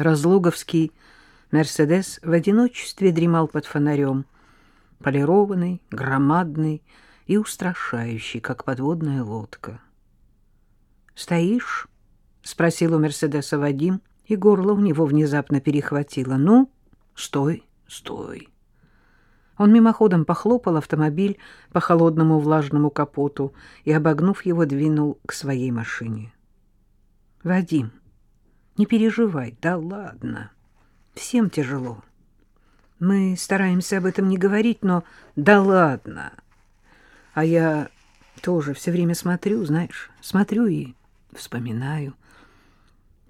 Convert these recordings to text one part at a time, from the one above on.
Разлоговский «Мерседес» в одиночестве дремал под фонарем, полированный, громадный и устрашающий, как подводная лодка. «Стоишь?» — спросил у «Мерседеса» Вадим, и горло у него внезапно перехватило. «Ну, стой, стой». Он мимоходом похлопал автомобиль по холодному влажному капоту и, обогнув его, двинул к своей машине. — Вадим, не переживай, да ладно. Всем тяжело. Мы стараемся об этом не говорить, но да ладно. А я тоже все время смотрю, знаешь, смотрю и вспоминаю.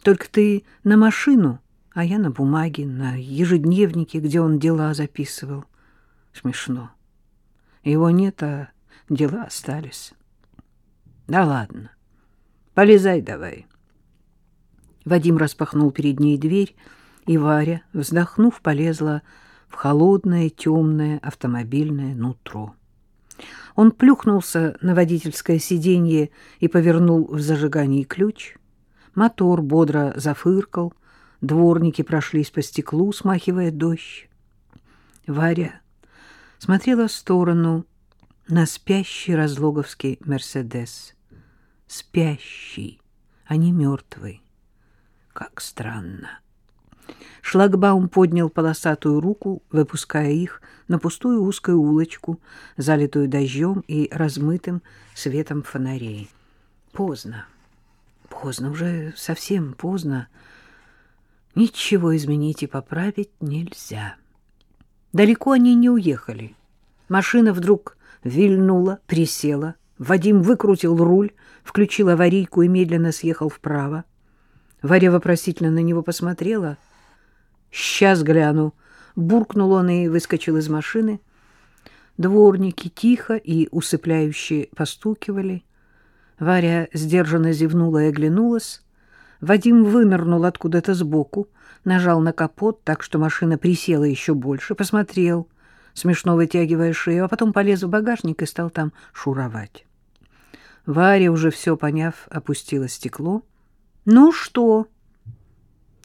Только ты на машину, а я на бумаге, на ежедневнике, где он дела записывал. Смешно. Его нет, а дела остались. Да ладно. Полезай давай. Вадим распахнул перед ней дверь, и Варя, вздохнув, полезла в холодное, темное автомобильное нутро. Он плюхнулся на водительское сиденье и повернул в зажигании ключ. Мотор бодро зафыркал, дворники прошлись по стеклу, смахивая дождь. Варя смотрела в сторону на спящий разлоговский «Мерседес». Спящий, а не мертвый. Как странно. Шлагбаум поднял полосатую руку, выпуская их на пустую узкую улочку, залитую дождем и размытым светом фонарей. Поздно. Поздно, уже совсем поздно. Ничего изменить и поправить нельзя. Далеко они не уехали. Машина вдруг вильнула, присела. Вадим выкрутил руль, включил аварийку и медленно съехал вправо. Варя вопросительно на него посмотрела. «Сейчас гляну», — буркнул он и выскочил из машины. Дворники тихо и усыпляюще постукивали. Варя сдержанно зевнула и оглянулась. Вадим вынырнул откуда-то сбоку, нажал на капот так, что машина присела еще больше, посмотрел, смешно вытягивая шею, а потом полез в багажник и стал там шуровать. Варя, уже все поняв, опустила стекло. «Ну что?»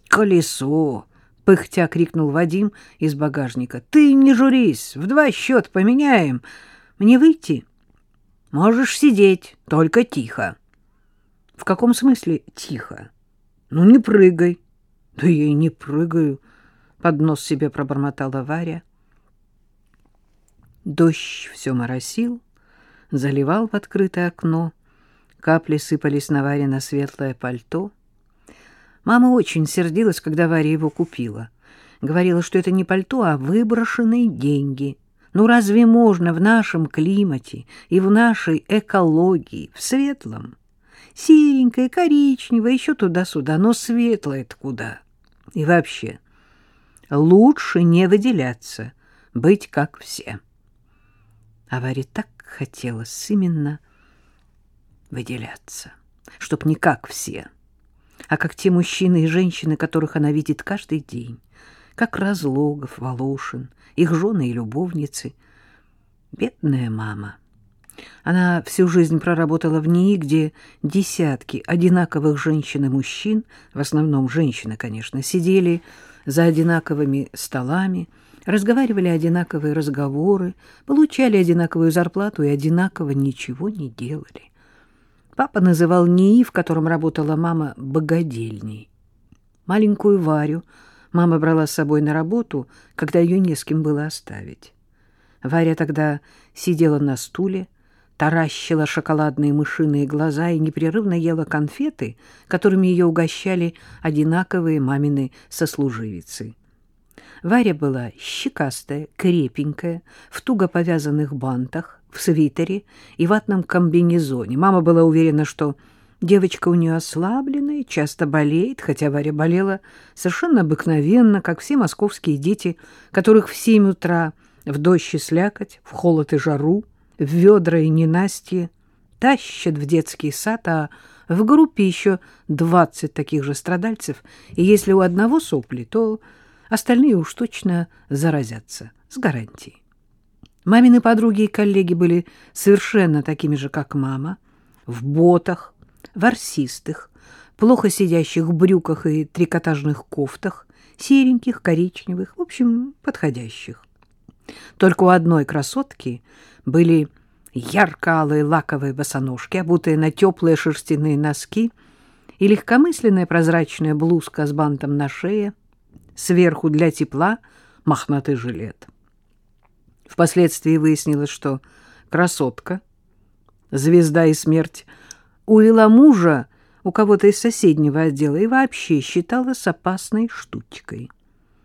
«Колесо!» — пыхтя крикнул Вадим из багажника. «Ты не журись, в два счета поменяем. Мне выйти?» «Можешь сидеть, только тихо». «В каком смысле тихо?» Ну, не прыгай. Да я и не прыгаю, под нос себе пробормотала Варя. Дождь все моросил, заливал в открытое окно. Капли сыпались на Варе на светлое пальто. Мама очень сердилась, когда Варя его купила. Говорила, что это не пальто, а выброшенные деньги. Ну разве можно в нашем климате и в нашей экологии, в светлом, серенькая, коричневая, еще туда-сюда, но светлая-то куда? И вообще, лучше не выделяться, быть как все. А Варе так хотелось именно выделяться, чтоб не как все, а как те мужчины и женщины, которых она видит каждый день, как Разлогов, Волошин, их жены и любовницы. Бедная мама — она всю жизнь проработала в НИИ, где десятки одинаковых женщин и мужчин, в основном женщины, конечно, сидели за одинаковыми столами, разговаривали одинаковые разговоры, получали одинаковую зарплату и одинаково ничего не делали. Папа называл НИИ, в котором работала мама, богадельней. Маленькую Варю мама брала с собой на работу, когда ее не с кем было оставить. Варя тогда сидела на стуле, таращила шоколадные мышиные глаза и непрерывно ела конфеты, которыми ее угощали одинаковые мамины сослуживицы. Варя была щекастая, крепенькая, в туго повязанных бантах, в свитере и ватном комбинезоне. Мама была уверена, что девочка у нее ослабленная, часто болеет, хотя Варя болела совершенно обыкновенно, как все московские дети, которых в семь утра в дождь и слякоть, в холод и жару, в ведра и ненастье, тащат в детский сад, а в группе еще двадцать таких же страдальцев, и если у одного сопли, то остальные уж точно заразятся, с гарантией. Мамины подруги и коллеги были совершенно такими же, как мама, в ботах, ворсистых, плохо сидящих брюках и трикотажных кофтах, сереньких, коричневых, в общем, подходящих. Только у одной красотки были ярко-алые лаковые босоножки, обутые на теплые шерстяные носки и легкомысленная прозрачная блузка с бантом на шее, сверху для тепла мохнатый жилет. Впоследствии выяснилось, что красотка, звезда и смерть, увела мужа у кого-то из соседнего отдела и вообще считалась опасной штучкой.